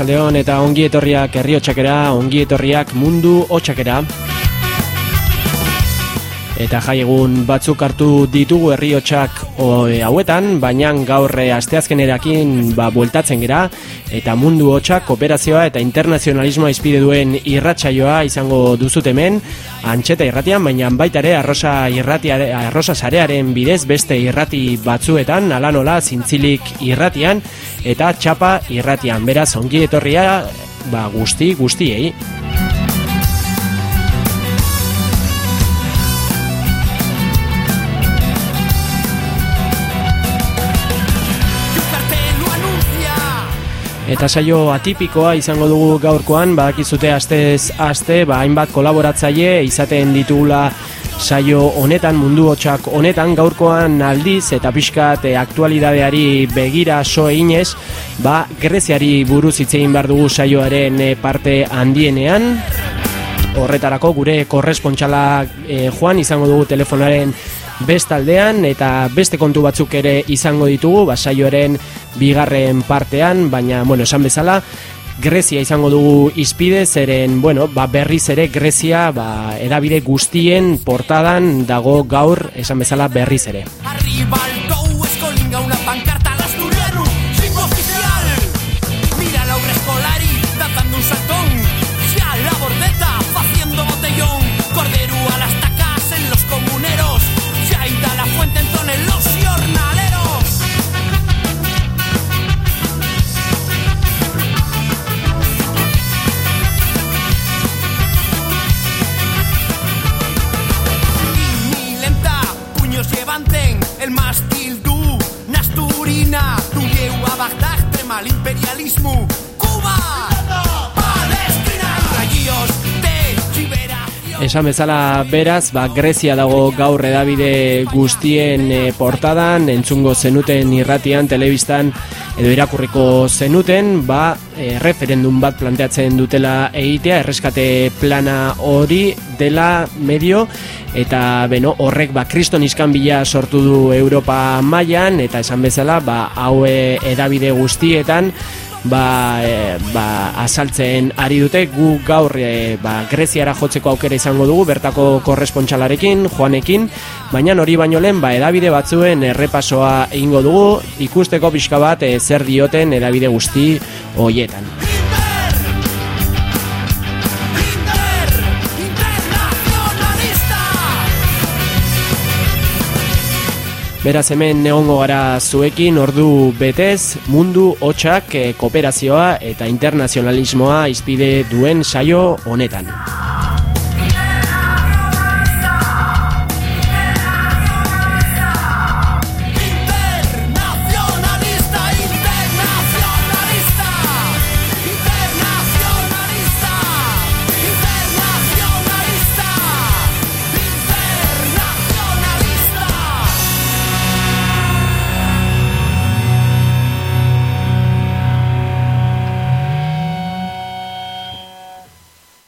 Arratsaldeon eta ongi etorriak herri ongi etorriak mundu hotxakera. Eta jai egun batzuk hartu ditugu herriotsak hauetan, baina gaur eh, asteazkenerakin ba bueltatzen gera eta mundu hotsak kooperazioa eta internazionalismoa izpide duen irratsaioa izango duzut hemen, antxeta irratian, baina baita ere arrosa irratia arrosa sarearen bidez beste irrati batzuetan, ala nola zintzilik irratian eta txapa irratian. Beraz, ongi etorria ba guzti guztiei. Eta saio atipikoa izango dugu gaurkoan, badakizute astez aste, ba hainbat kolaboratzaile izaten ditugula saio honetan, mundu hotxak honetan, gaurkoan aldiz eta pixkat e, aktualidadeari begira so eginez, ba Greziari buruz hitzein behar dugu saioaren eh, parte handienean. Horretarako gure korrespontxala e, joan izango dugu telefonaren bestaldean eta beste kontu batzuk ere izango ditugu basaioaren bigarren partean, baina bueno, esan bezala Grezia izango dugu izpide, zeren, bueno, ba, berriz ere Grezia ba, edabide guztien portadan dago gaur, esan bezala berriz ere. Esan bezala beraz, ba, Grezia dago gaur edabide guztien e, portadan, entzungo zenuten irratian, telebistan edo irakurriko zenuten, ba, e, referendum bat planteatzen dutela egitea, erreskate plana hori dela medio, eta beno, horrek ba, kriston izkan bila sortu du Europa mailan eta esan bezala, ba, haue edabide guztietan, ba, e, ba, asaltzen ari dute. Gu gaur e, ba, Greziara jotzeko aukera izango dugu bertako korrespontxalarekin, joanekin baina hori baino lehen ba, edabide batzuen errepasoa egingo dugu. Ikusteko pixka bat e, zer dioten edabide guzti hoietan. Beraz hemen neongo gara zuekin ordu betez mundu hotxak eh, kooperazioa eta internazionalismoa izpide duen saio honetan.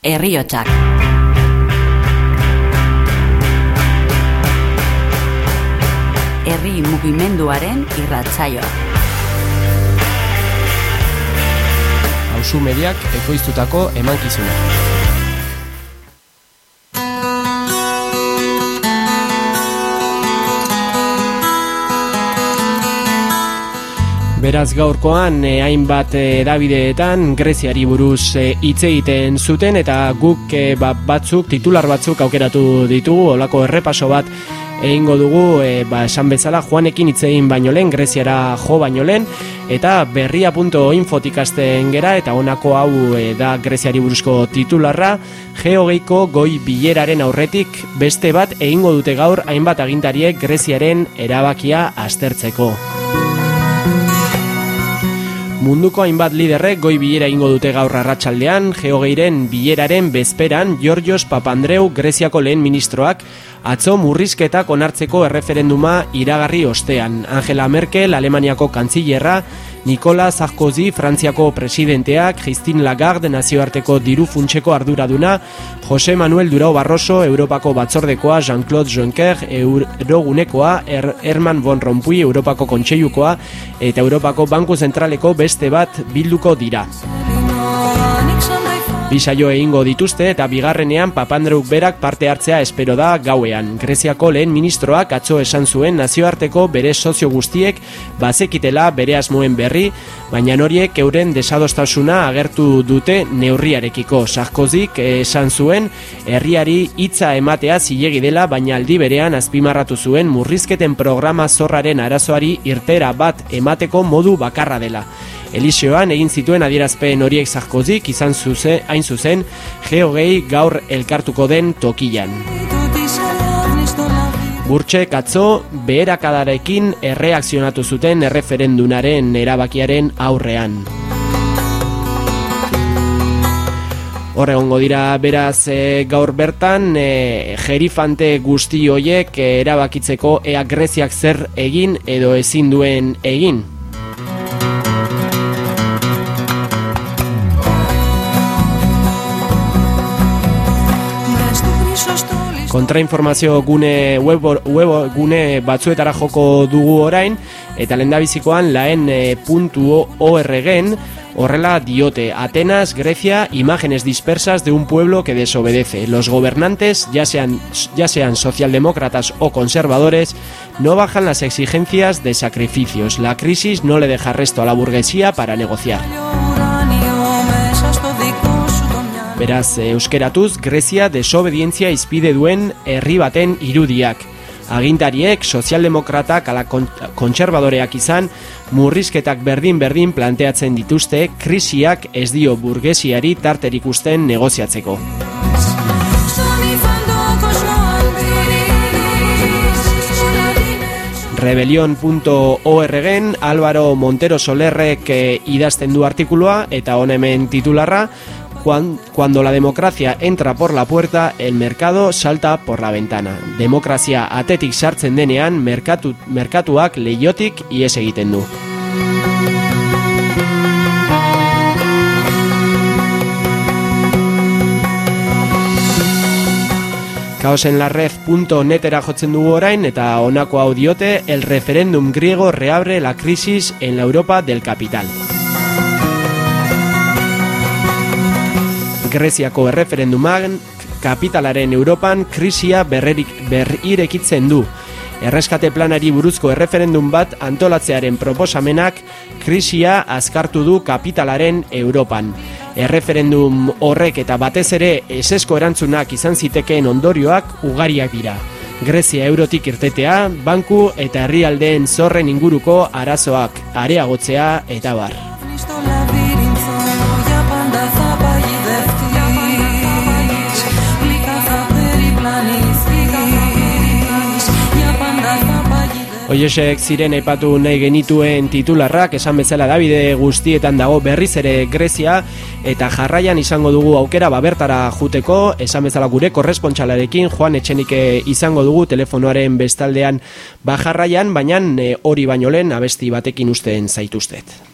Herriotsak. Herri mugimenduaren irratsaioa. Ausu mediak ekoiztutako emankizuna. Beraz gaurkoan eh, hainbat eh, edabideetan Greziari buruz eh, hitz egiten zuten eta guk eh, ba, batzuk titular batzuk aukeratu ditugu. Olako errepaso bat egingo dugu eh, ba, esan bezala Juanekin hitz egin baino lehen Greziara jo baino lehen. Eta berria.info tikasten gera eta honako hau eh, da Greziari buruzko titularra. Geogeiko goi bileraren aurretik beste bat egingo dute gaur hainbat agintariek Greziaren erabakia aztertzeko. Munduko hainbat liderrek goi bilera ingo dute gaur arratsaldean, geogeiren bileraren bezperan Georgios Papandreou Greziako lehen ministroak Atzo murrizketak onartzeko erreferenduma iragarri ostean. Angela Merkel, Alemaniako kantzillerra, Nikola Sarkozy, Frantziako presidenteak, Christine Lagarde, nazioarteko diru funtseko arduraduna, Jose Manuel Durao Barroso, Europako batzordekoa, Jean-Claude Juncker, Eurogunekoa, er Herman von Rompuy, Europako kontseilukoa, eta Europako Banku Zentraleko beste bat bilduko dira. Bisaio egingo dituzte eta bigarrenean Papandreuk berak parte hartzea espero da gauean. Greziako lehen ministroak atzo esan zuen nazioarteko bere sozio guztiek bazekitela bere asmoen berri, baina horiek euren desadostasuna agertu dute neurriarekiko. Sarkozik esan zuen herriari hitza ematea zilegi dela, baina aldi berean azpimarratu zuen murrizketen programa zorraren arazoari irtera bat emateko modu bakarra dela. Eliseoan egin zituen adierazpen horiek zarkozik izan zuze, hain zuzen geogei gaur elkartuko den tokilan. Burtxe katzo beherakadarekin erreakzionatu zuten erreferendunaren erabakiaren aurrean. Horregongo dira beraz e, gaur bertan e, jerifante guzti hoiek e, erabakitzeko ea Greziak zer egin edo ezin duen egin. Kontrainformazio gune web, web gune batzuetara joko dugu orain eta lendabizikoan laen.orgen Horrela diote, Atenas, Grecia, imágenes dispersas de un pueblo que desobedece. Los gobernantes, ya sean, ya sean socialdemócratas o conservadores, no bajan las exigencias de sacrificios. La crisis no le deja resto a la burguesía para negociar. Beraz, euskeratuz, Grezia desobedientzia izpide duen herri baten irudiak. Agintariek, sozialdemokratak ala kontserbadoreak izan, murrizketak berdin-berdin planteatzen dituzte, krisiak ez dio burgesiari tarterik usten negoziatzeko. Rebelion.orgen Álvaro Montero Solerrek eh, idazten du artikulua eta honemen titularra Cuando la democracia entra por la puerta, el mercado salta por la ventana. Demokrazia atetik sartzen denean, merkatu, merkatuak leiotik ies egiten du. Kaosenlarred.netera jotzen dugu orain eta honako hau diote el referéndum griego reabre la crisis en la Europa del capital. Greziako erreferenduman kapitalaren Europan krisia berrerik berrirekitzen du. Erreskate planari buruzko erreferendum bat antolatzearen proposamenak krisia azkartu du kapitalaren Europan. Erreferendum horrek eta batez ere esesko erantzunak izan zitekeen ondorioak ugariak dira. Grezia eurotik irtetea, banku eta herrialdeen zorren inguruko arazoak areagotzea eta bar. Oiesek ziren aipatu nahi genituen titularrak esan bezala Davide guztietan dago berriz ere Grezia eta jarraian izango dugu aukera babertara juteko esan bezala gure korrespontxalarekin Juan Etxenike izango dugu telefonoaren bestaldean bajarraian baina eh, hori baino lehen abesti batekin usten zaituztet.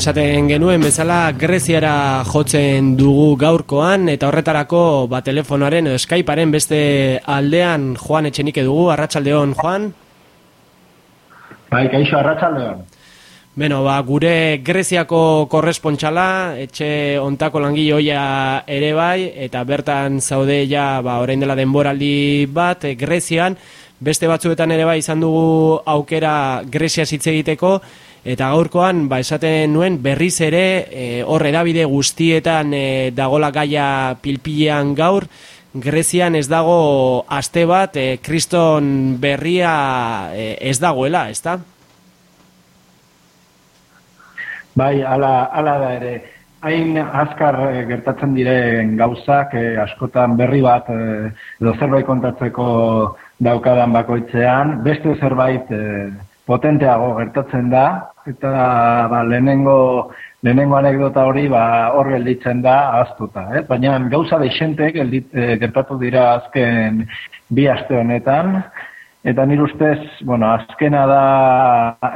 Esaten genuen bezala Greziara jotzen dugu gaurkoan eta horretarako ba, telefonaren edo Skypearen beste aldean Juan Etxenike dugu, Arratsaldeon Juan. Bai, kaixo Arratsaldeon. Beno, ba, gure Greziako korrespontxala, etxe ontako langile ere bai, eta bertan zaude ja, ba, orain dela denboraldi bat, Grezian, beste batzuetan ere bai izan dugu aukera Grezia hitz egiteko, Eta gaurkoan, ba, esaten nuen, berriz ere, e, hor edabide guztietan e, dagola gaia pilpilean gaur, Grezian ez dago aste bat, e, kriston berria e, ez dagoela, ez da? Bai, ala, ala da ere, hain azkar e, gertatzen diren gauzak, e, askotan berri bat, e, edo zerbait kontatzeko daukadan bakoitzean, beste zerbait... E, potenteago gertatzen da eta ba, lehenengo lehenengo anekdota hori ba hor gelditzen da ahaztuta, eh? Baina gauza deixentek eh, gertatu dira azken bi aste honetan eta nire ustez, bueno, azkena da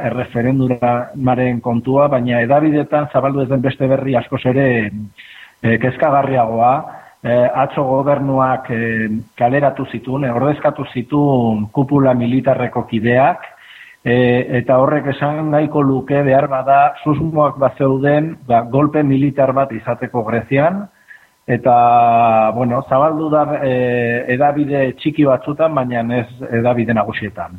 erreferendumaren kontua, baina edabidetan zabaldu ez den beste berri askoz ere e, kezkagarriagoa, eh, atzo gobernuak kaleratu zituen, ordezkatu zituen kupula militarreko kideak, E, eta horrek esan nahiko luke behar bada susmoak bat zeuden ba, golpe militar bat izateko Grezian. Eta bueno, zabaldu da e, edabide txiki batzutan baina ez edabide nagusietan.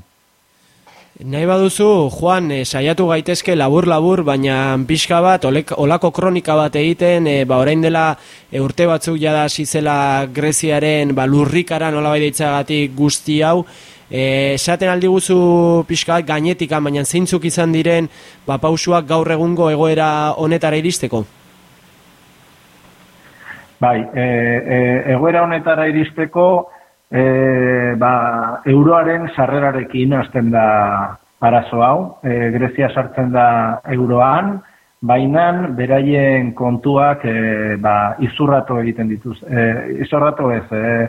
Nahi baduzu, Juan, e, saiatu gaitezke labur-labur, baina pixka bat, olek, olako kronika bat egiten, e, ba, orain dela e, urte batzuk jada zizela Greziaren ba, lurrikara nola bai guzti hau, esaten aldi guzu pixka gainetik, baina zeintzuk izan diren ba, pausuak gaur egungo egoera honetara iristeko? Bai, e, e, egoera honetara iristeko e, ba, euroaren sarrerarekin hasten da arazo hau. E, Grezia sartzen da euroan, baina beraien kontuak e, ba, izurratu egiten dituz. E, izurratu ez, e,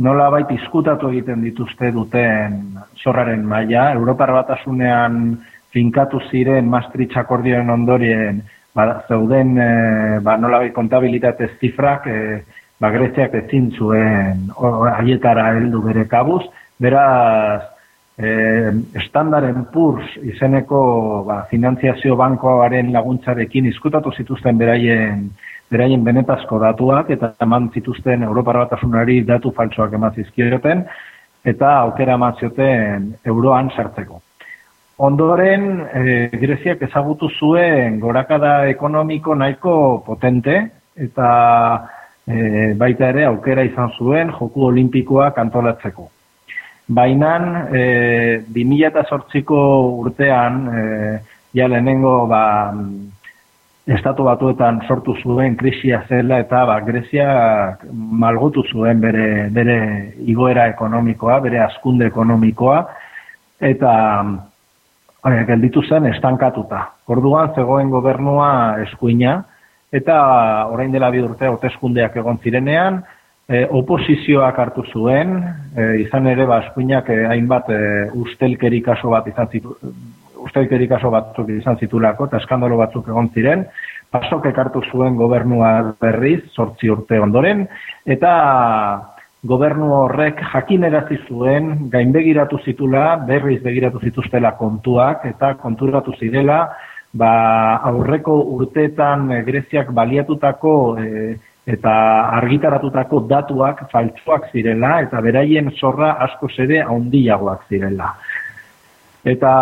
nola baita izkutatu egiten dituzte duten zorraren maila. Europar batasunean finkatu ziren Maastricht akordioen ondorien ba, zeuden e, ba, nola baita kontabilitate zifrak e, ba, Greziak ezin zuen haietara heldu bere kabuz. Beraz, e, estandaren purs izeneko ba, finanziazio bankoaren laguntzarekin izkutatu zituzten beraien beraien benetazko datuak eta eman zituzten Europar batasunari datu faltsoak eman zizkioten eta aukera eman zioten euroan sartzeko. Ondoren, e, Greziak ezagutu zuen gorakada ekonomiko nahiko potente eta e, baita ere aukera izan zuen joku olimpikoak antolatzeko. Baina, e, 2008ko urtean, e, ja lehenengo ba, estatu batuetan sortu zuen krisia zela eta ba, Grezia malgotu zuen bere, bere igoera ekonomikoa, bere askunde ekonomikoa, eta e, gelditu zen estankatuta. Orduan zegoen gobernua eskuina, eta orain dela bi urte hauteskundeak egon zirenean, e, oposizioak hartu zuen, e, izan ere ba, eskuinak e, hainbat e, ustelkeri kaso bat izan zitu, ustelkeri kaso batzuk izan zitulako, eta eskandalo batzuk egon ziren, pasok ekartu zuen gobernua berriz, sortzi urte ondoren, eta gobernu horrek jakinerazi zuen, gainbegiratu zitula, berriz begiratu zituztela kontuak, eta konturatu zirela, ba, aurreko urteetan Greziak baliatutako e, eta argitaratutako datuak faltsuak zirela, eta beraien zorra asko zede handiagoak zirela. Eta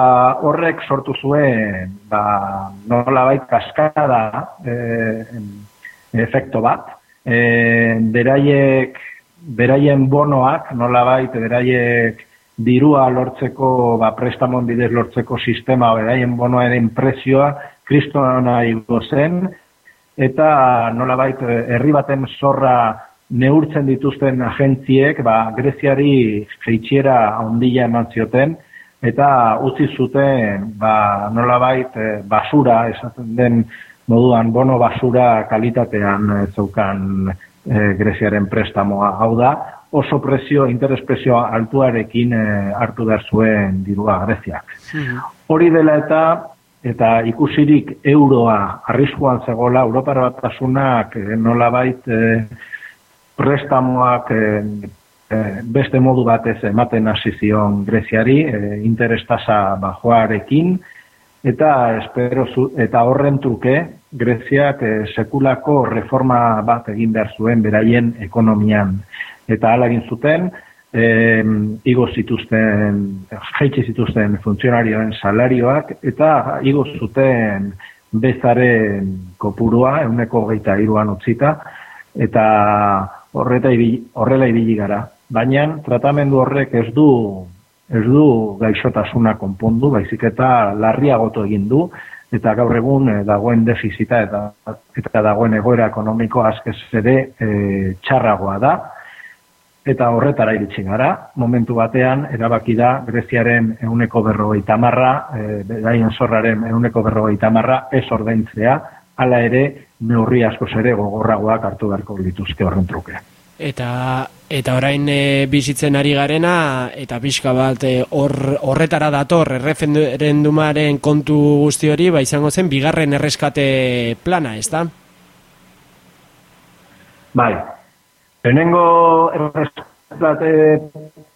horrek sortu zuen, ba, nola bai kaskada e, efekto bat. E, beraiek, beraien bonoak, nola bai, beraiek dirua lortzeko, ba, prestamon bidez lortzeko sistema, beraien bonoaren prezioa, kristona igo zen, eta nola bai, herri baten zorra neurtzen dituzten agentziek, ba, Greziari jeitxiera ondila eman zioten, eta utzi zuten ba, nolabait e, basura esaten den moduan bono basura kalitatean e, zeukan e, Greziaren prestamoa hau da oso presio, interespresio altuarekin e, hartu behar zuen dirua Greziak. Hori dela eta eta ikusirik euroa arriskuan zegoela, Europar batasunak e, nolabait e, prestamoak e, beste modu batez ematen hasi zion Greziari, e, interestasa bajoarekin, eta espero zu, eta horren truke Greziak e, sekulako reforma bat egin behar zuen beraien ekonomian. Eta hala egin zuten, e, igo zituzten, jaitsi zituzten funtzionarioen salarioak, eta igo zuten bezaren kopurua, euneko geita iruan utzita, eta horreta horrela ibili gara. Baina tratamendu horrek ez du ez du gaixotasuna konpondu, baizik eta larriagoto egin du, eta gaur egun eh, dagoen defizita eta, eta dagoen egoera ekonomiko askez ere e, txarragoa da, eta horretara iritsi gara, momentu batean, erabaki da, Greziaren euneko berrogeita marra, e, beraien zorraren euneko berrogeita marra, ez ordaintzea, hala ere, neurri asko ere gogorragoak hartu beharko lituzke horren truke. Eta eta orain e, bizitzen ari garena, eta pixka bat e, horretara dator, erreferendumaren kontu guzti hori, ba izango zen, bigarren erreskate plana, ez da? Bai, Lehenengo errezklate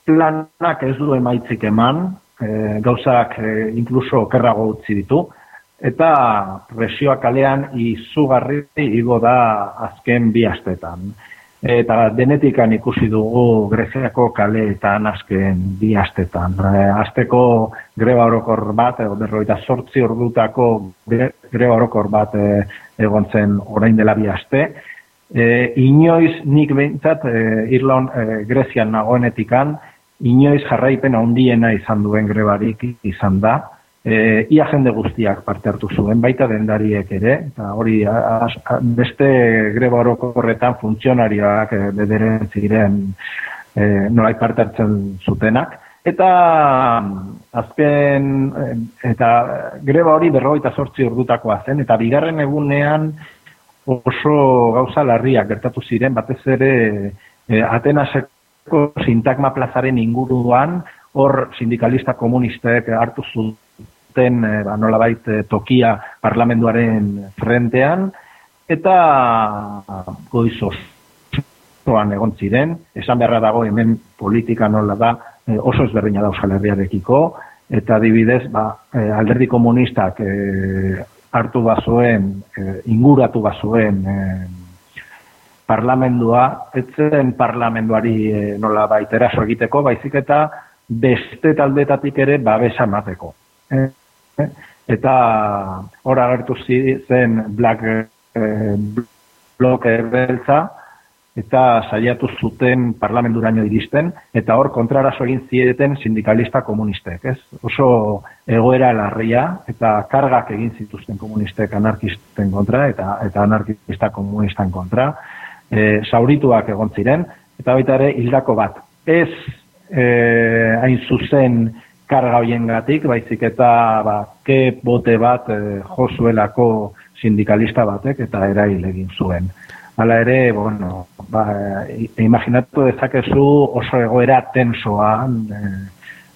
planak ez du emaitzik eman, e, gauzak e, inkluso kerrago utzi ditu, eta presioak kalean izugarri igo da azken bi astetan. Eta denetikan ikusi dugu Greziako kaleetan azken bi astetan. E, azteko greba orokor bat, edo berroita sortzi ordutako greba orokor bat e, egon zen orain dela bi aste, E, inoiz nik behintzat e, Irlon e, Grezian nagoenetikan, inoiz jarraipen handiena izan duen grebarik izan da. E, ia jende guztiak parte hartu zuen, baita dendariek ere, eta hori beste greba horretan funtzionarioak e, bederen ziren e, nolai parte hartzen zutenak. Eta azken, e, eta greba hori berroita sortzi ordutakoa zen, eta bigarren egunean oso gauza larriak gertatu ziren, batez ere e, Atenaseko sintagma plazaren inguruan, hor sindikalista komunistek hartu zuten e, ba, nolabait e, tokia parlamentuaren frentean, eta goizos zoan egon ziren, esan beharra dago hemen politika nola da e, oso ezberdina da Euskal Herriarekiko, eta adibidez, ba, alderdi komunistak e, hartu bazuen, e, inguratu bazuen e, parlamendua, etzen parlamenduari e, nola baitera egiteko, baizik eta beste taldetatik ere babesa mateko. E, e, eta hor agertu zen Black e, Block beltza, eta saiatu zuten parlamenturaino iristen, eta hor kontrarazo egin zieten sindikalista komunistek, ez? Oso egoera larria, eta kargak egin zituzten komunistek anarkisten kontra, eta eta anarkista komunistan kontra, e, saurituak egon ziren, eta baita ere hildako bat. Ez e, hain zuzen karga hoien gatik, baizik eta ba, ke bote bat e, josuelako sindikalista batek, eta erail egin zuen. Hala ere, bueno, ba, imaginatu dezakezu oso egoera tensoan e,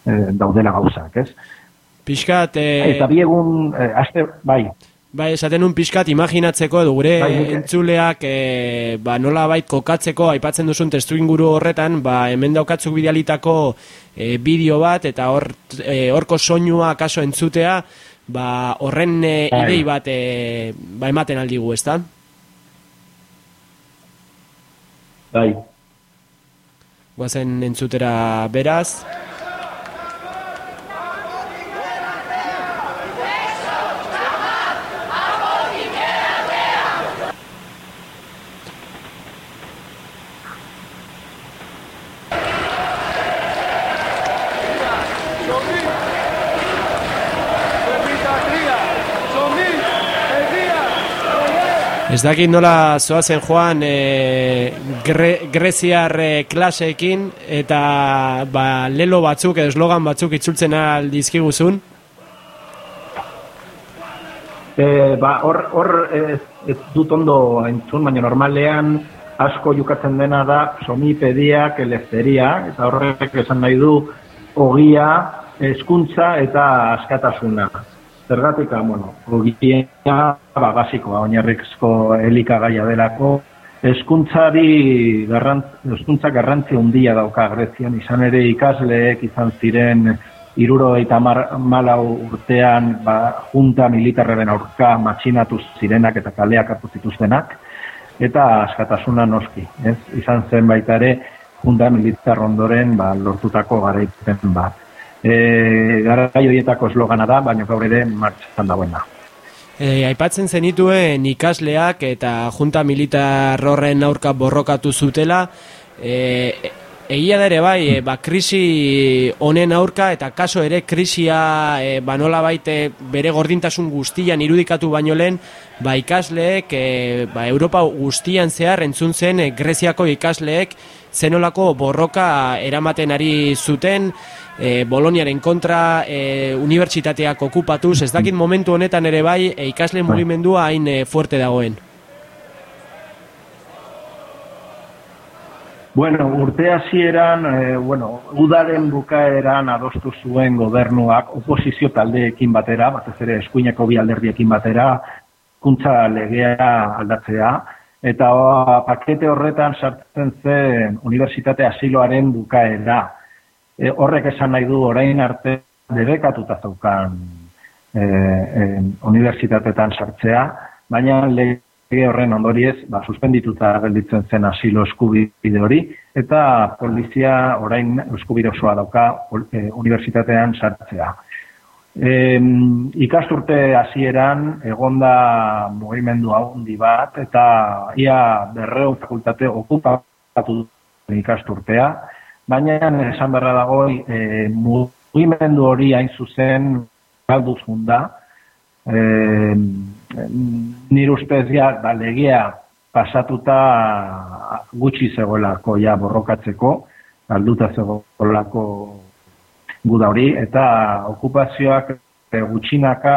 e, daudela gauzak, ez? Piskat... E... Eta biegun, e, aste, bai. Bai, esaten un pixkat imaginatzeko edo gure bai, entzuleak e, ba, nola bait kokatzeko aipatzen duzun testu inguru horretan, ba, hemen daukatzuk bidealitako e, bideo bat eta hor, e, horko soinua kaso entzutea, ba, horren e, idei bat e, ba, ematen aldigu, ez da? Bai. Guazen entzutera beraz. Ez dakit nola zoazen joan e, gre, greziar e, klaseekin eta ba, lelo batzuk eslogan batzuk itzultzen aldizkiguzun? E, ba, hor, hor ez, ez dut ondo entzun, baina normalean asko jukatzen dena da somipedia, kelefteria, eta horrek esan nahi du ogia, eskuntza eta askatasuna. Zergatik, ah, bueno, ogitia, ba, basikoa, oinarrizko elikagaia delako, eskuntzari garrantz, eskuntza garrantzi handia dauka Grezian, izan ere ikasleek izan ziren iruro eta malau urtean ba, junta militarren aurka matxinatu zirenak eta kaleak hartu zituztenak, eta askatasuna noski, ez? Izan zen baita ere junta militar ondoren ba, lortutako garaitzen bat. E, garai horietako eslogana da, baina gaur ere martxan dagoena. E, aipatzen zenituen ikasleak eta junta militar horren aurka borrokatu zutela, e, Egia da ere bai, e, ba, krisi honen aurka eta kaso ere krisia e, ba, nola baite bere gordintasun guztian irudikatu baino lehen, ba, ikasleek, e, ba, Europa guztian zehar entzun zen e, Greziako ikasleek zenolako borroka eramaten ari zuten, e, Boloniaren kontra e, unibertsitateak okupatuz, ez dakit momentu honetan ere bai, e, ikasle bai. mugimendua hain e, fuerte dagoen. Bueno, urte hasieran, e, bueno, udaren bukaeran adostu zuen gobernuak oposizio taldeekin batera, batez ere eskuineko bi alderdiekin batera, kuntza legea aldatzea, eta o, pakete horretan sartzen zen unibertsitate asiloaren bukaera. E, horrek esan nahi du orain arte debekatuta zaukan e, e, unibertsitatetan sartzea, baina lege horren ondoriez, ba, suspendituta gelditzen zen asilo eskubide hori, eta polizia orain eskubide osoa dauka e, unibertsitatean sartzea. E, ikasturte hasieran egonda mugimendu handi bat, eta ia berreo fakultate okupatu ikasturtea, baina esan berra dago e, mugimendu hori hain zuzen galduz da, e, nire ustez ja, ba, legia pasatuta gutxi zegoelako ja borrokatzeko, alduta zegoelako guda hori, eta okupazioak e, gutxinaka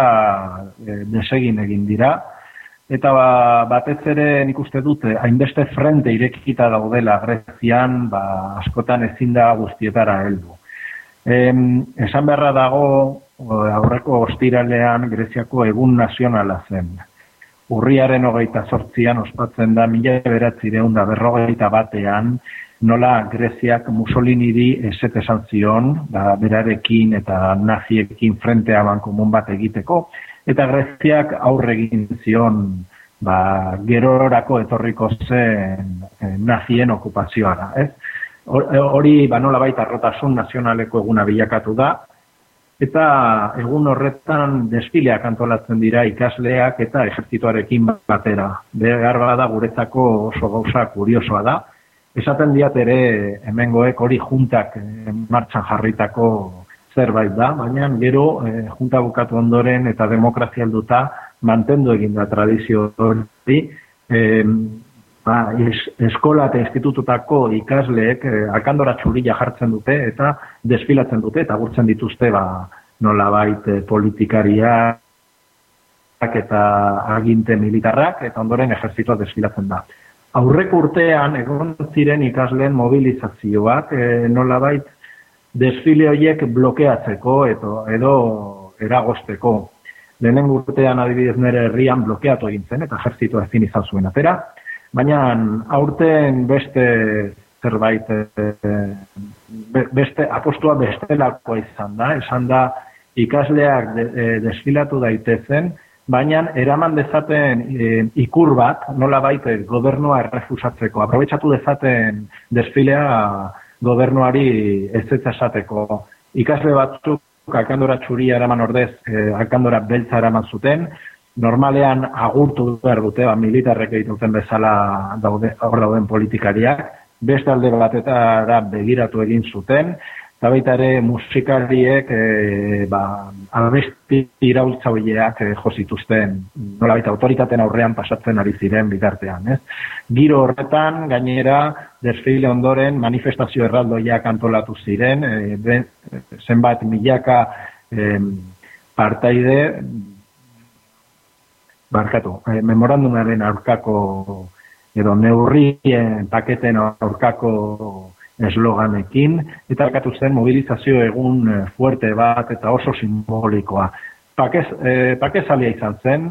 e, desegin egin dira, eta ba, batez ere nik uste dute, hainbeste frente irekita daudela Grezian, ba, askotan ezin da guztietara heldu. Em, esan beharra dago, aurreko ostiralean Greziako egun nazionala zen. Urriaren hogeita sortzian ospatzen da mila beratzireun da berrogeita batean nola Greziak Mussolini di eset esan zion, da berarekin eta naziekin frente aban komun bat egiteko, eta Greziak aurre egin zion ba, gerorako etorriko zen eh, nazien okupazioara. Ez? Hori ba, nola baita rotasun nazionaleko eguna bilakatu da, eta egun horretan desfileak antolatzen dira ikasleak eta ejertzituarekin batera. Behar da guretzako oso gauza kuriosoa da. Esaten diat ere hemengoek hori juntak eh, martxan jarritako zerbait da, baina gero e, junta bukatu ondoren eta demokrazia alduta mantendu egin da tradizio hori. E, ba, eskola eta institututako ikasleek eh, akandora txurila jartzen dute eta desfilatzen dute eta gurtzen dituzte ba, nola baita eh, politikariak eta aginte militarrak eta ondoren ejertzitoa desfilatzen da. Aurreko urtean egon ziren ikasleen mobilizazioak e, nola bait desfile horiek blokeatzeko edo, edo eragosteko. Lehenen urtean adibidez nire herrian blokeatu egin zen eta ejertzitua ezin izan zuen atera. Baina aurten beste zerbait e, beste apostua bestelakoa izan da, esan da ikasleak de, e, desfilatu daitezen, baina eraman dezaten e, ikur bat, nola baite gobernua errefusatzeko, aprobetsatu dezaten desfilea gobernuari ez esateko. Ikasle batzuk akandora txuria eraman ordez, e, akandora beltza eraman zuten, normalean agurtu behar dute, ba, militarrek egiten bezala daude, hor dauden politikariak, beste alde batetara begiratu egin zuten, eta baita ere musikariek e, ba, albesti iraultza horiek e, josituzten, nola baita autoritaten aurrean pasatzen ari ziren bitartean. Ez? Giro horretan, gainera, desfile ondoren manifestazio erraldoiak antolatu ziren, e, zenbat milaka e, partaide, barkatu, e, memorandumaren aurkako edo neurrien paketen aurkako esloganekin, eta akatu zen mobilizazio egun eh, fuerte bat eta oso simbolikoa. pakez, e, pakezalia izan zen,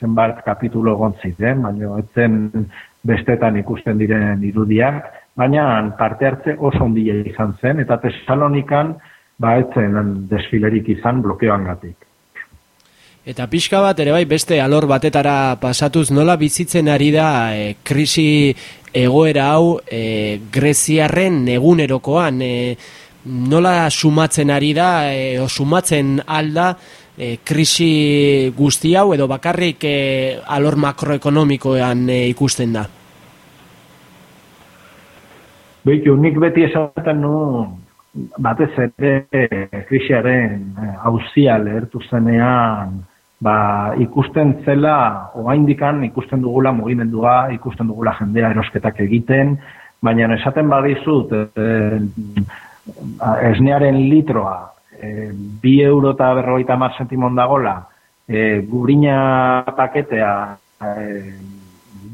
zenbat kapitulo egon ziren, baina etzen bestetan ikusten diren irudiak, baina parte hartze oso ondia izan zen, eta Tesalonikan ba etzen desfilerik izan blokeoan gatik. Eta pixka bat ere bai beste alor batetara pasatuz nola bizitzen ari da e, krisi egoera hau e, Greziarren egunerokoan e, nola sumatzen ari da e, o sumatzen alda e, krisi guzti hau edo bakarrik e, alor makroekonomikoan e, ikusten da? Beitu, nik beti esaten nu batez ere krisiaren hauzia lehertu zenean ba, ikusten zela, oaindikan ikusten dugula mugimendua, ikusten dugula jendea erosketak egiten, baina esaten badizut, e, esnearen litroa, e, bi euro eta berroita mar sentimon dagola, e, gurina paketea, e,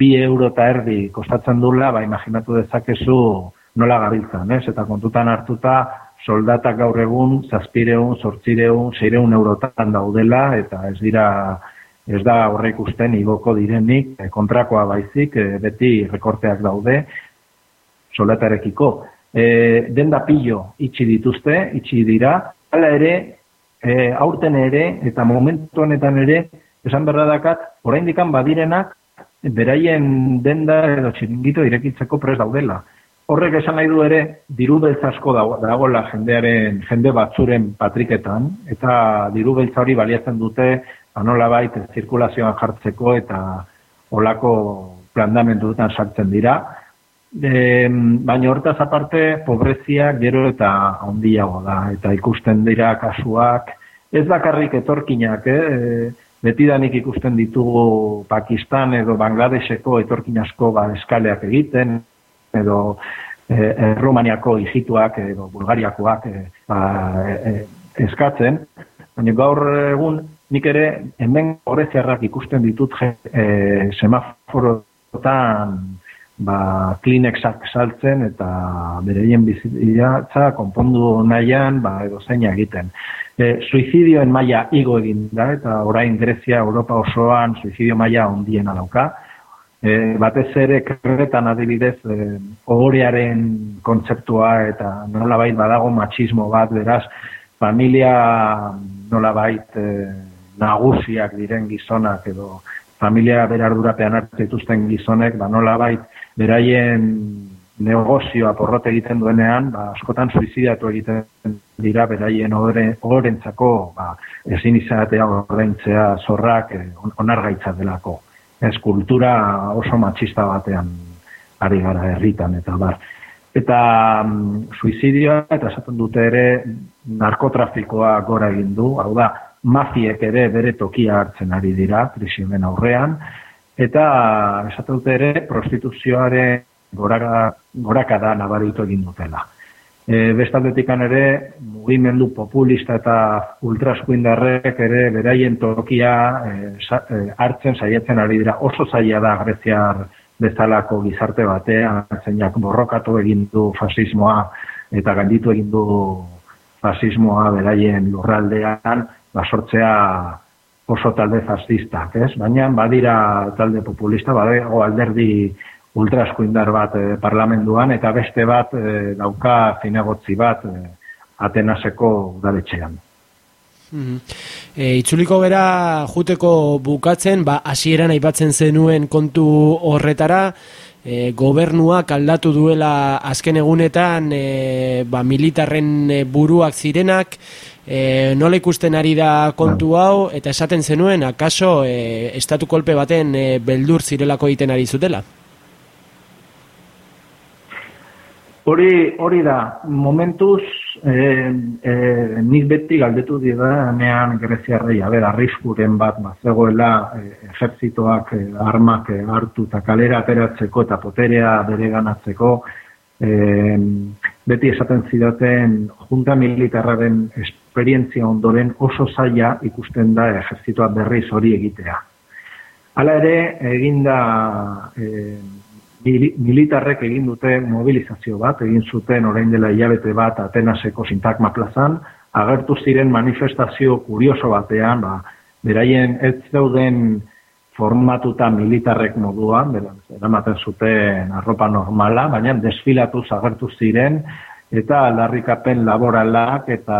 bi euro eta erdi kostatzen dula, ba, imaginatu dezakezu nola gabiltzan, ez? Eta kontutan hartuta, soldatak gaur egun zazpireun, sortzireun, seireun eurotan daudela, eta ez dira ez da horrek usten igoko direnik, eh, kontrakoa baizik, eh, beti rekorteak daude, soldatarekiko. E, denda pillo itxi dituzte, itxi dira, hala ere, e, aurten ere, eta momentu honetan ere, esan berradakat, oraindikan badirenak, beraien denda edo txiringito irekitzeko pres daudela horrek esan nahi du ere diru asko dagoela jendearen jende batzuren patriketan eta diru hori baliatzen dute anola bait zirkulazioan jartzeko eta olako plandamendutan sartzen dira. E, baina hortaz aparte pobrezia gero eta handiago da eta ikusten dira kasuak ez bakarrik etorkinak eh? betidanik ikusten ditugu Pakistan edo Bangladeseko etorkin asko ba, eskaleak egiten edo e, e, Romaniako hijituak edo Bulgariakoak e, ba, e, eskatzen, baina gaur egun nik ere hemen horreziarrak ikusten ditut e, semaforotan ba, klinexak saltzen eta bereien bizitza konpondu nahian ba, edo zein egiten. E, suizidioen maila igo egin da, eta orain Grezia, Europa osoan suizidio maila ondiena dauka, e, batez ere kretan adibidez e, ohorearen kontzeptua eta nolabait badago machismo bat beraz familia nolabait e, nagusiak diren gizonak edo familia berardurapean hartu dituzten gizonek ba nolabait beraien negozioa porrote egiten duenean, ba, askotan suizidatu egiten dira beraien ohorentzako ba, ezin izatea ordaintzea zorrak eh, onargaitza delako eskultura oso matxista batean ari gara herritan eta bar. Eta um, suizidioa eta esaten dute ere narkotrafikoa gora egin du, hau da, mafiek ere bere tokia hartzen ari dira, krisionen aurrean, eta esaten dute ere prostituzioaren goraka, goraka da nabaritu egin dutela. E, bestaldetikan ere, mugimendu populista eta ultraskuindarrek ere beraien tokia e, e, hartzen saiatzen ari dira oso zaila da greziar bezalako gizarte batean, zeinak borrokatu egin du fasismoa eta ganditu egin du fasismoa beraien lurraldean, basortzea oso talde fascistak, ez? Baina badira talde populista, badago alderdi ultrasko indar bat e, parlamentuan eta beste bat e, dauka zinegotzi bat e, Atenaseko udaletxean. Mm itzuliko bera juteko bukatzen, ba, hasieran aipatzen zenuen kontu horretara, e, gobernuak aldatu duela azken egunetan e, ba, militarren buruak zirenak, e, nola ikusten ari da kontu bai. hau, eta esaten zenuen, akaso, e, estatu kolpe baten e, beldur zirelako egiten ari zutela? Hori, hori da, momentuz, eh, eh, nik beti galdetu dira, nean greziarrei, ber, arriskuren bat, zegoela eh, ejertzitoak eh, armak eh, hartu eta kalera ateratzeko eta poterea bere ganatzeko, eh, beti esaten zidaten, junta militarraren esperientzia ondoren oso zaila ikusten da ejertzitoa berriz hori egitea. Hala ere, eginda... Eh, militarrek egin dute mobilizazio bat, egin zuten orain dela hilabete bat Atenaseko sintagma plazan, agertu ziren manifestazio kurioso batean, ba, beraien ez zeuden formatuta militarrek moduan, eramaten zuten arropa normala, baina desfilatuz agertu ziren, eta aldarrikapen laboralak eta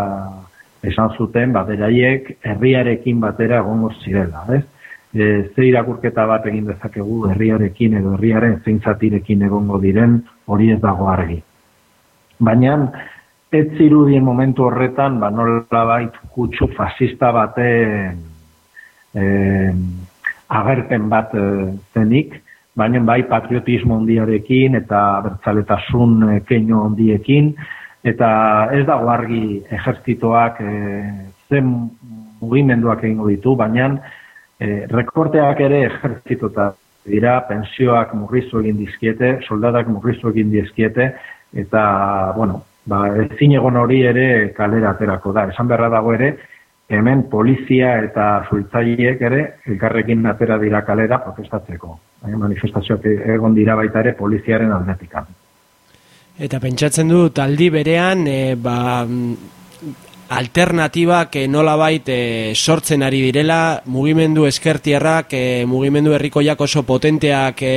esan zuten, ba, beraiek herriarekin batera egongo zirela, ez? E, ze irakurketa bat egin dezakegu herriarekin edo herriaren zeintzatirekin egongo diren hori ez dago argi. Baina, ez zirudien momentu horretan, ba, nola bait kutsu fascista baten eh, agerpen bat eh, zenik, baina bai patriotismo ondiarekin eta bertzaletasun eh, keino ondiekin, eta ez dago argi ejertzitoak eh, zen mugimenduak egingo ditu, baina eh, rekorteak ere ejertzitota dira, pensioak murrizu egin dizkiete, soldatak murrizu egin dizkiete, eta, bueno, ba, ezin egon hori ere kalera aterako da. Esan beharra dago ere, hemen polizia eta zultzaileek ere elkarrekin atera dira kalera protestatzeko. Baina manifestazioak egon dira baita ere poliziaren aldetikan. Eta pentsatzen du taldi berean e, ba, alternatibak e, nola bait e, sortzen ari direla, mugimendu eskertierrak, e, mugimendu herrikoiak oso potenteak e,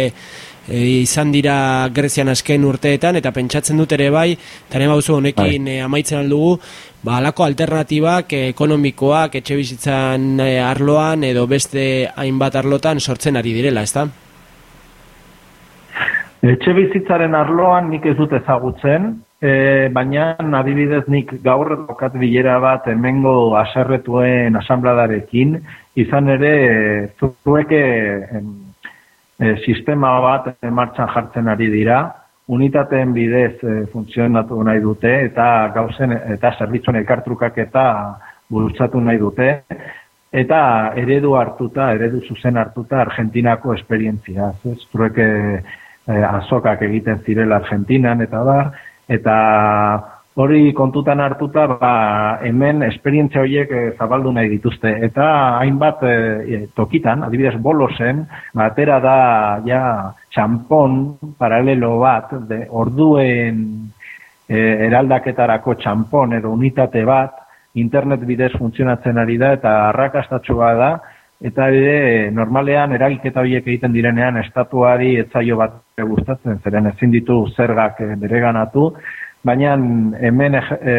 e, izan dira Grezian azken urteetan eta pentsatzen dut ere bai, tare bauzu honekin e, amaitzen aldugu, ba alako alternatibak e, ekonomikoak etxe bizitzan e, arloan edo beste hainbat arlotan sortzen ari direla, ezta? Etxe bizitzaren arloan nik ez dut ezagutzen, e, baina adibidez nik gaur dokat bilera bat hemengo aserretuen asambladarekin, izan ere zueke e, sistema bat martxan jartzen ari dira, unitateen bidez e, funtzionatu nahi dute eta gauzen eta zerbitzuen elkartrukak eta bultzatu nahi dute. Eta eredu hartuta, eredu zuzen hartuta Argentinako esperientzia. Ez? Trueke e, azokak egiten zirela Argentinan eta bar, eta hori kontutan hartuta ba, hemen esperientzia horiek e, zabaldu nahi dituzte. Eta hainbat e, tokitan, adibidez bolosen batera da ja txampon paralelo bat de orduen e, eraldaketarako txampon edo unitate bat internet bidez funtzionatzen ari da eta arrakastatxua da. Eta ere normalean eragiketa horiek egiten direnean estatuari etzaio bat gustatzen zeren ezin ditu zergak bereganatu baina hemen e,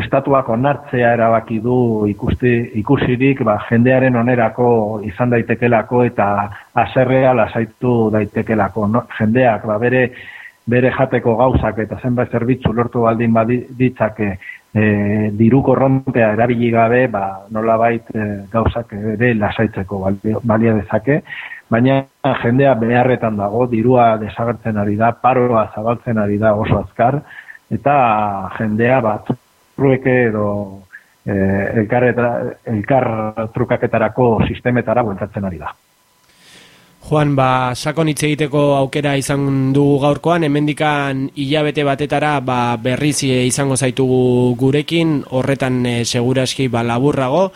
estatuak onartzea erabaki du ikusti, ikusirik ba, jendearen onerako izan daitekelako eta aserrea lasaitu daitekelako. No? Jendeak ba, bere, bere jateko gauzak eta zenbait zerbitzu lortu baldin baditzake e, diru korrontea erabili gabe ba, nola bait e, gauzak ere lasaitzeko balia dezake baina jendea beharretan dago, dirua desagertzen ari da, paroa zabaltzen ari da oso azkar, eta jendea bat trueke edo e, elkar, trukaketarako sistemetara bueltatzen ari da. Juan, ba, sakon hitz egiteko aukera izan du gaurkoan, hemendikan hilabete batetara ba, berriz izango zaitugu gurekin, horretan e, seguraski ba, laburrago,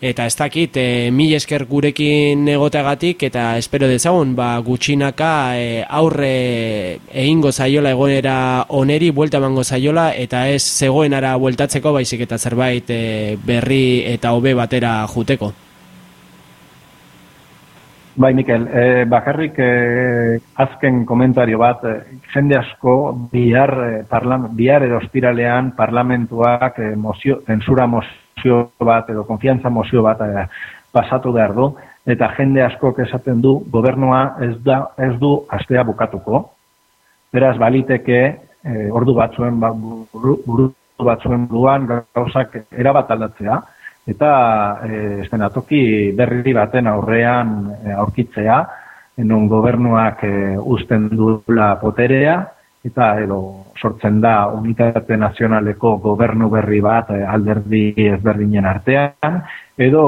eta ez dakit e, mil esker gurekin egoteagatik eta espero dezagun ba, gutxinaka e, aurre egingo zaiola egonera oneri buelta emango zaiola eta ez zegoenara bueltatzeko baizik eta zerbait e, berri eta hobe batera juteko Bai, Mikel, e, bakarrik e, azken komentario bat, e, jende asko bihar, e, bihar edo espiralean parlamentuak e, mozio, zensura mozio mozio bat edo konfiantza mozio bat e, pasatu behar du, eta jende askok esaten du, gobernua ez, da, ez du astea bukatuko. Beraz, baliteke, e, ordu batzuen, ba, buru, batzuen duan gauzak erabat aldatzea, eta e, estenatoki berri baten aurrean aurkitzea, non gobernuak e, usten duela poterea, eta edo sortzen da unitate nazionaleko gobernu berri bat eh, alderdi ezberdinen artean, edo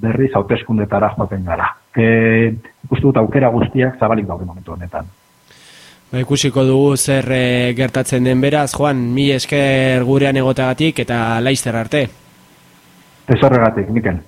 berri zauteskundetara joaten gara. E, ikustu dut aukera guztiak zabalik daude momentu honetan. Ba, ikusiko dugu zer e, gertatzen den beraz, Juan, mi esker gurean egotagatik eta laizter arte. Ez horregatik, Mikel.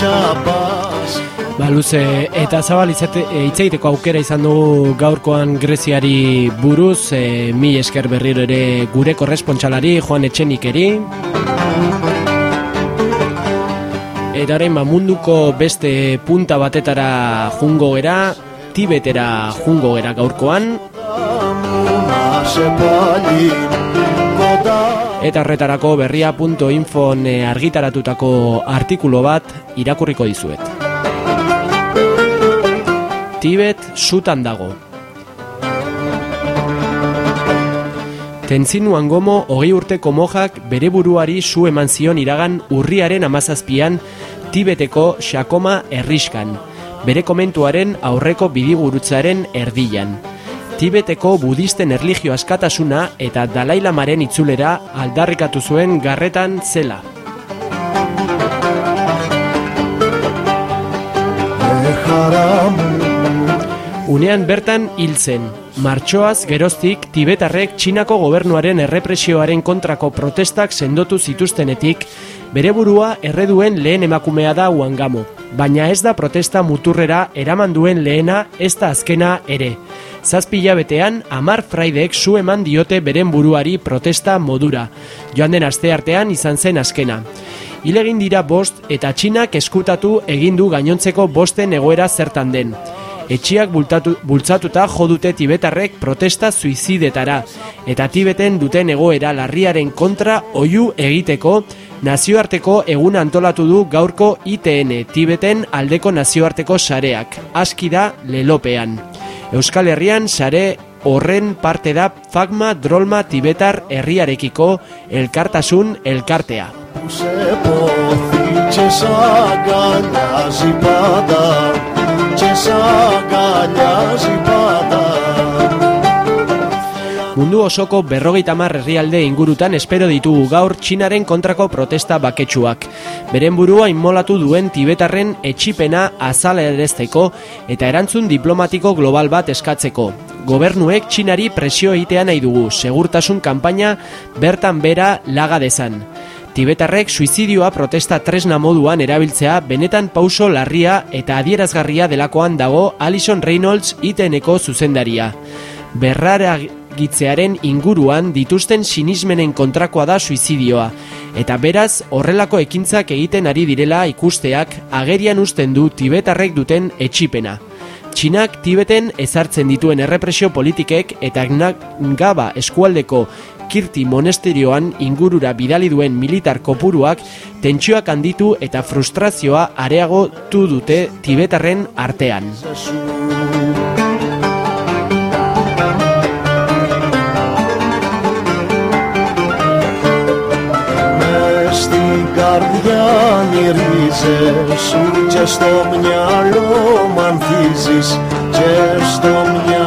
txapaz Ba, luze, eta zabal itzaiteko aukera izan dugu gaurkoan Greziari buruz, e, mi esker berriro ere gure korrespontsalari Joan Etxenikeri. Eta orain ba, munduko beste punta batetara jungo gera, Tibetera jungo gera gaurkoan eta horretarako berria.infon e, argitaratutako artikulu bat irakurriko dizuet. Tibet sutan dago. Tentzinu Angomo hogei urteko mojak bere buruari su eman zion iragan urriaren amazazpian Tibeteko Shakoma herriskan, bere komentuaren aurreko bidigurutzearen erdian. Tibeteko budisten erlijio askatasuna eta Dalai Lamaren itzulera aldarrikatu zuen garretan zela. Unean bertan hil zen. Martxoaz geroztik Tibetarrek Txinako gobernuaren errepresioaren kontrako protestak sendotu zituztenetik, bere burua erreduen lehen emakumea da Wangamo. Baina ez da protesta muturrera eraman duen lehena ez da azkena ere. Zazpila betean, Amar Fraidek zu eman diote beren buruari protesta modura. Joan den aste artean izan zen azkena. Hilegin dira bost eta Txinak eskutatu egin du gainontzeko bosten egoera zertan den. Etxiak bultatu, bultzatuta jo dute tibetarrek protesta suizidetara, eta tibeten duten egoera larriaren kontra oiu egiteko Nazioarteko egun antolatu du gaurko ITN Tibeten aldeko nazioarteko sareak, aski da lelopean. Euskal Herrian sare horren parte da Fagma Drolma Tibetar herriarekiko elkartasun elkartea. Zipada, zipada, Mundu osoko berrogeita herrialde ingurutan espero ditugu gaur Txinaren kontrako protesta baketsuak. Beren burua inmolatu duen tibetarren etxipena azalerazteko eta erantzun diplomatiko global bat eskatzeko. Gobernuek Txinari presio egitea nahi dugu, segurtasun kanpaina bertan bera laga dezan. Tibetarrek suizidioa protesta tresna moduan erabiltzea benetan pauso larria eta adierazgarria delakoan dago Alison Reynolds iteneko zuzendaria. Berraragitzearen inguruan dituzten sinismenen kontrakoa da suizidioa, eta beraz horrelako ekintzak egiten ari direla ikusteak agerian uzten du tibetarrek duten etxipena. Txinak Tibeten ezartzen dituen errepresio politikek eta Ngaba eskualdeko Kirti monesterioan ingurura bidali duen militar kopuruak tentsioak handitu eta frustrazioa areagotu dute Tibetarren artean. Καρδιά μυρίζες σου και στο μυαλό μ' ανθίζεις και στο μυαλό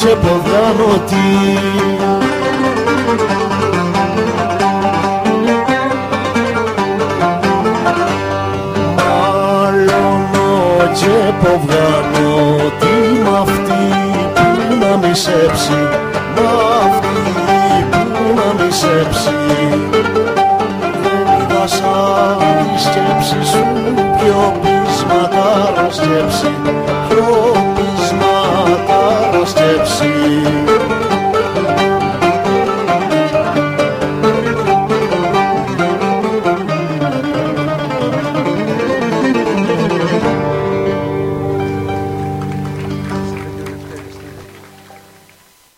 και ποδράνω τι Μαλώνω και ποδράνω τι μ' αυτή που να μισέψει Μ' αυτή που να μισέψει δεν είδα σαν τη σκέψη σου πιο πεισματάρα σκέψη πιο πεισματάρα σκέψη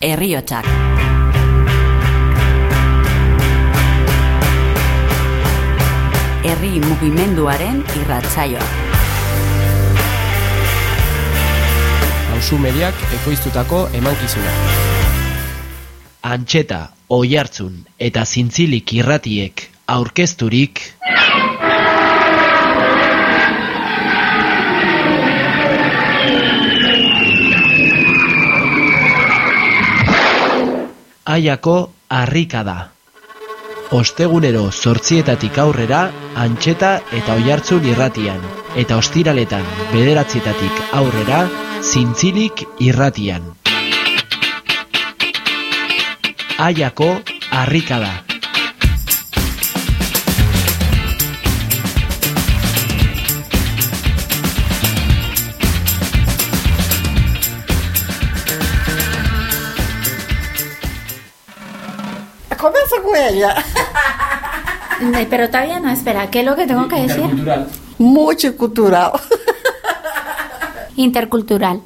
Herriotsak. Herri mugimenduaren irratsaioa. Hauzu mediak ekoiztutako emankizuna. Antxeta, oihartzun eta zintzilik irratiek aurkezturik Aiako harrika da. Ostegunero zortzietatik aurrera antxeta eta oihartzun irratian. Eta ostiraletan bederatzietatik aurrera zintzilik irratian. Aiako harrika da. Comienza con ella. Pero todavía no, espera, ¿qué es lo que tengo que decir? Mucho cultural. Intercultural.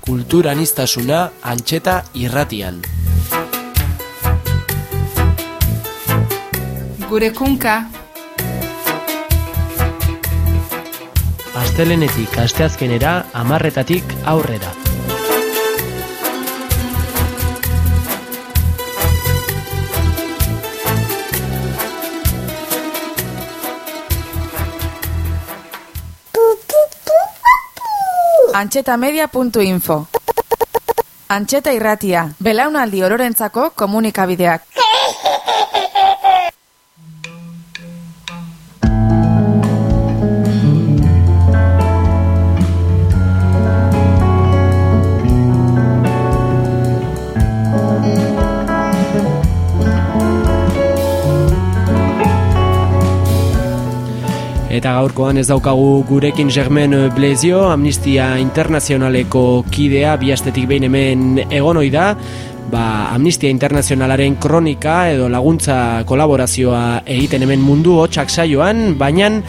Kulturanistasuna antxeta irratian. Gure kunka, Astelenetik asteazkenera amarretatik aurrera. antxetamedia.info Antxeta irratia, belaunaldi ororentzako komunikabideak. Eta gaurkoan ez daukagu gurekin Germen Blezio, Amnistia Internazionaleko kidea, bi astetik behin hemen egon da, ba, Amnistia Internazionalaren kronika edo laguntza kolaborazioa egiten hemen mundu hotxak saioan, baina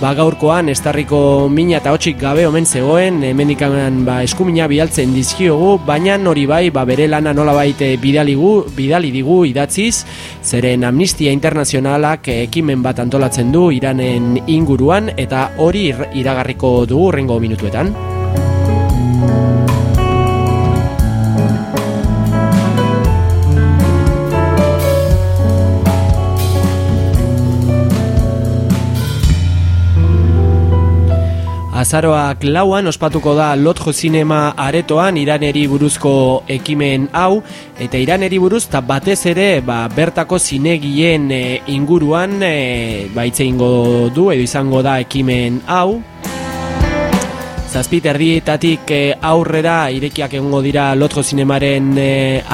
ba, gaurkoan estarriko mina eta hotxik gabe omen zegoen, hemendikan ba, eskumina bidaltzen dizkiogu, baina hori bai ba, bere lana nolabait eh, bidaligu, bidali digu idatziz, zeren Amnistia Internazionalak ekimen bat antolatzen du Iranen inguruan eta hori ir- iragarriko dugu rengo minutuetan. Azaroak lauan ospatuko da Lotjo Zinema aretoan iraneri buruzko ekimen hau eta iraneri buruz eta batez ere ba, bertako zinegien e, inguruan e, ba, egingo du edo izango da ekimen hau. Zazpit erdietatik e, aurrera irekiak egongo dira Lotjo Zinemaren e,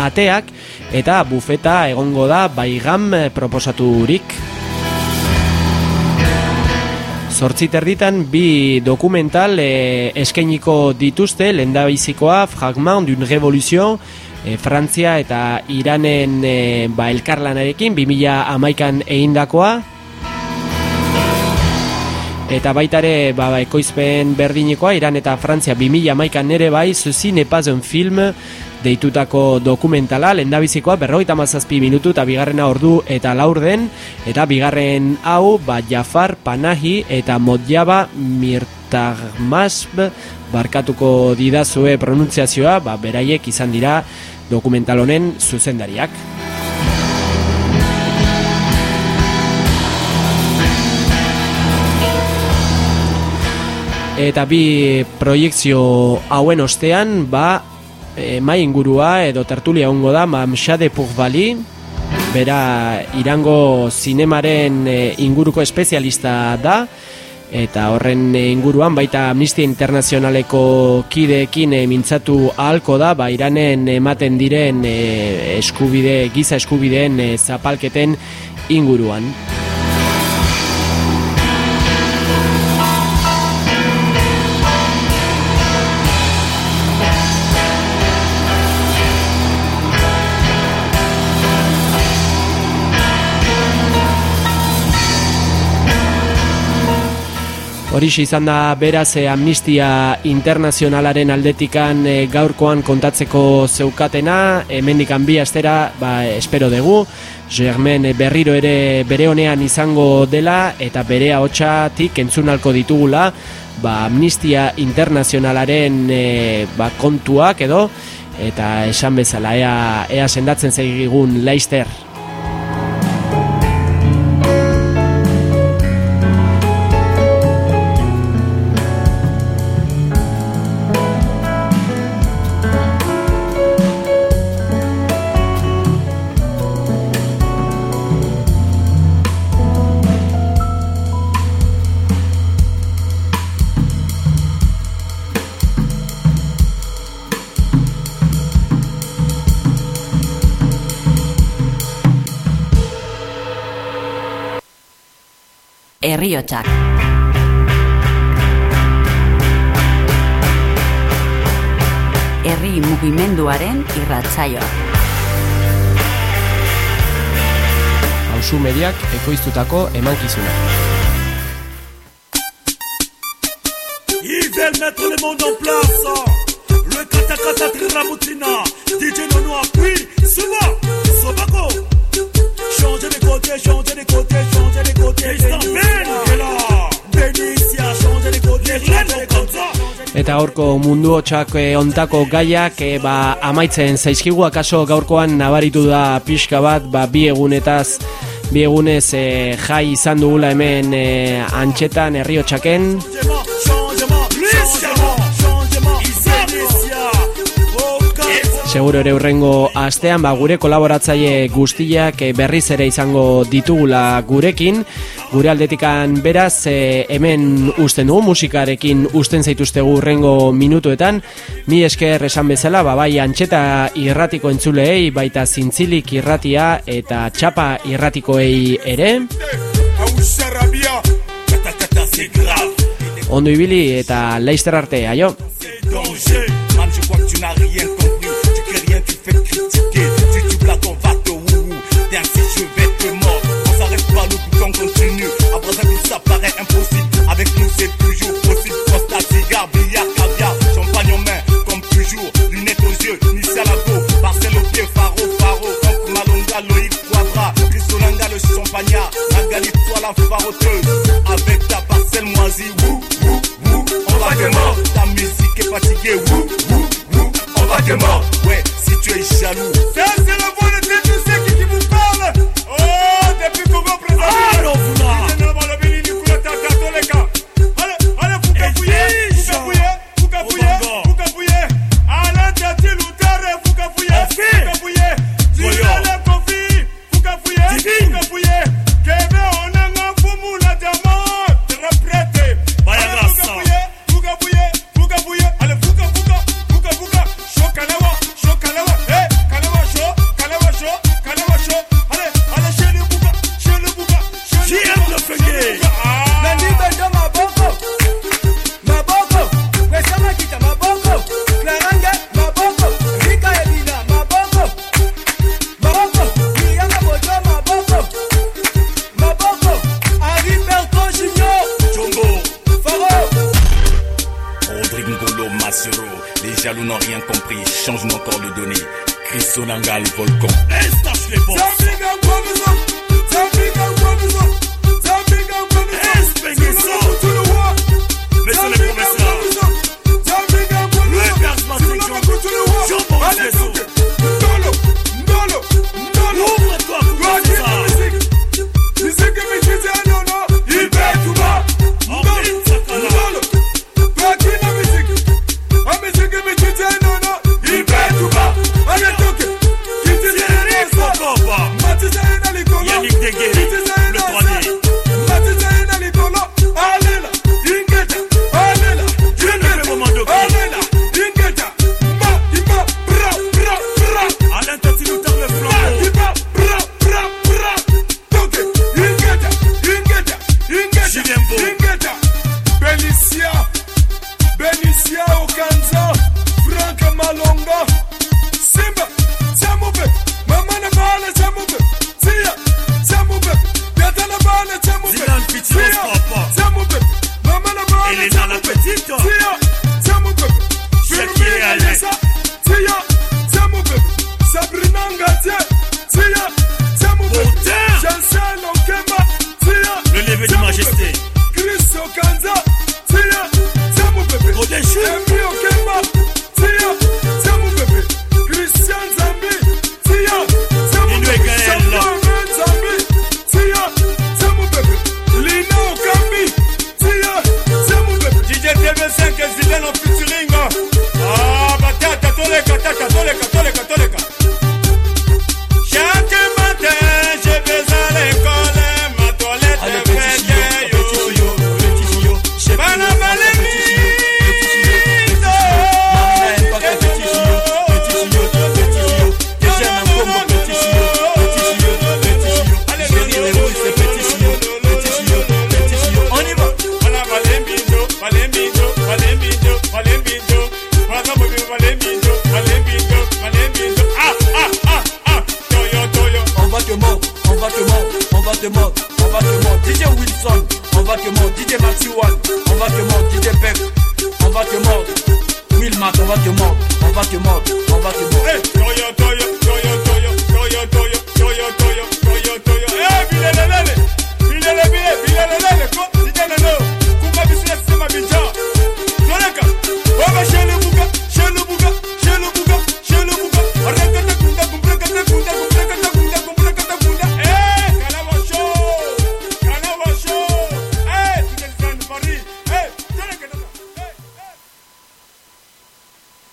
ateak eta bufeta egongo da baigam proposaturik Zortzi terditan bi dokumental e, eskainiko dituzte, lendabizikoa, Fragment d'une Revolution, e, Frantzia eta Iranen e, ba, elkarlanarekin, 2000 amaikan egindakoa, Eta baita ere, ba, ba, ekoizpen berdinikoa, Iran eta Frantzia 2000 amaikan nere bai, zuzi nepazon film deitutako dokumentala, lendabizikoa, berroita mazazpi minutu eta bigarrena ordu eta laur den, eta bigarren hau, ba, Jafar, Panahi eta Modjaba Mirtagmasb barkatuko didazue pronuntziazioa, ba, beraiek izan dira dokumental honen zuzendariak. Eta bi proiektzio hauen ostean, ba, e, mai ingurua edo tertulia hongo da, Mamxade Pugbali, bera irango zinemaren e, inguruko espezialista da, eta horren inguruan baita Amnistia Internazionaleko kideekin e, mintzatu ahalko da, ba, iranen ematen diren e, eskubide, giza eskubideen e, zapalketen inguruan. Horixe izan da beraz e, amnistia internazionalaren aldetikan e, gaurkoan kontatzeko zeukatena, hemendikan bi astera, ba, espero dugu, Germen berriro ere bere honean izango dela eta bere ahotsatik entzunalko ditugula, ba, amnistia internazionalaren e, ba, kontuak edo, eta esan bezala, ea, ea sendatzen zegigun Leister. Herriotsak. Herri mugimenduaren irratsaioa. Ausu mediak ekoiztutako emankizuna. Ils veulent mettre le monde en place. Le kata kata triramutina. DJ Nono appuie. Soba. Sobako. Changer de côté, changer de côté, gaurko mundu hotxak eh, ontako gaiak e, ba, amaitzen zaizkigu. Akaso gaurkoan nabaritu da pixka bat ba, bi egunetaz bi egunez e, jai izan dugula hemen e, antxetan herri Seguro ere urrengo astean ba, gure kolaboratzaile guztiak berriz ere izango ditugula gurekin. Gure aldetikan beraz e, hemen usten dugu musikarekin usten zaituztegu urrengo minutuetan. Mi esker esan bezala ba, bai antxeta irratiko entzuleei baita zintzilik irratia eta txapa irratikoei ere. Ondo ibili eta laizter arte, aio la Avec ta parcelle moisie, wou, wou, wou. On va te mort. Ta musique est fatiguée, wou, wou, wou. On va te mort. Ouais, si tu es jaloux,